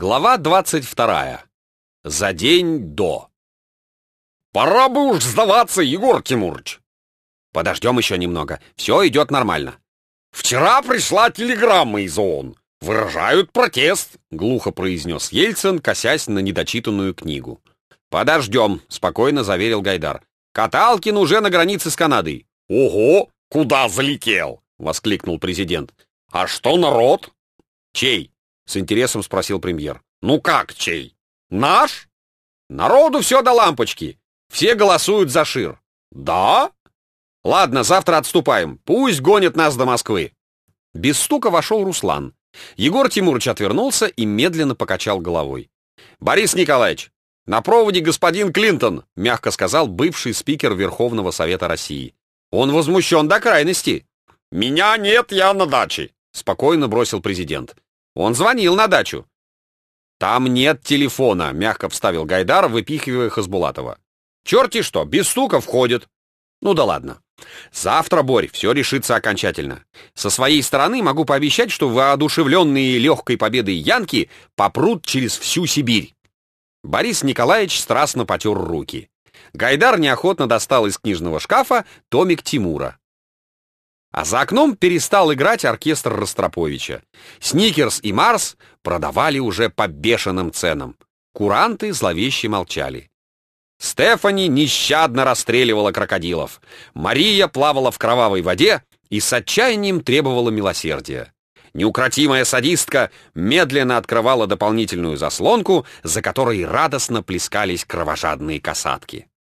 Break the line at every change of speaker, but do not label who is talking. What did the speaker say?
Глава 22. За день до. «Пора бы уж сдаваться, Егор Тимурыч!» «Подождем еще немного. Все идет нормально». «Вчера пришла телеграмма из ООН. Выражают протест», — глухо произнес Ельцин, косясь на недочитанную книгу. «Подождем», — спокойно заверил Гайдар. «Каталкин уже на границе с Канадой».
«Ого! Куда залетел?» — воскликнул президент. «А что народ?»
«Чей?» С интересом спросил премьер.
«Ну как чей? Наш?»
«Народу все до лампочки. Все голосуют за Шир».
«Да?»
«Ладно, завтра отступаем. Пусть гонят нас до Москвы». Без стука вошел Руслан. Егор Тимурович отвернулся и медленно покачал головой. «Борис Николаевич, на проводе господин Клинтон», мягко сказал бывший спикер Верховного Совета России. «Он возмущен до крайности».
«Меня нет, я на даче»,
спокойно бросил президент. Он звонил на дачу. Там нет телефона, мягко вставил Гайдар, выпихивая Хасбулатова. Черти что, без стука входит. Ну да ладно. Завтра, Борь, все решится окончательно. Со своей стороны могу пообещать, что воодушевленные легкой победой янки попрут через всю Сибирь. Борис Николаевич страстно потер руки. Гайдар неохотно достал из книжного шкафа томик Тимура. А за окном перестал играть оркестр Ростроповича. Сникерс и Марс продавали уже по бешеным ценам. Куранты зловеще молчали. Стефани нещадно расстреливала крокодилов. Мария плавала в кровавой воде и с отчаянием требовала милосердия. Неукротимая садистка медленно открывала дополнительную заслонку, за которой радостно плескались кровожадные касатки.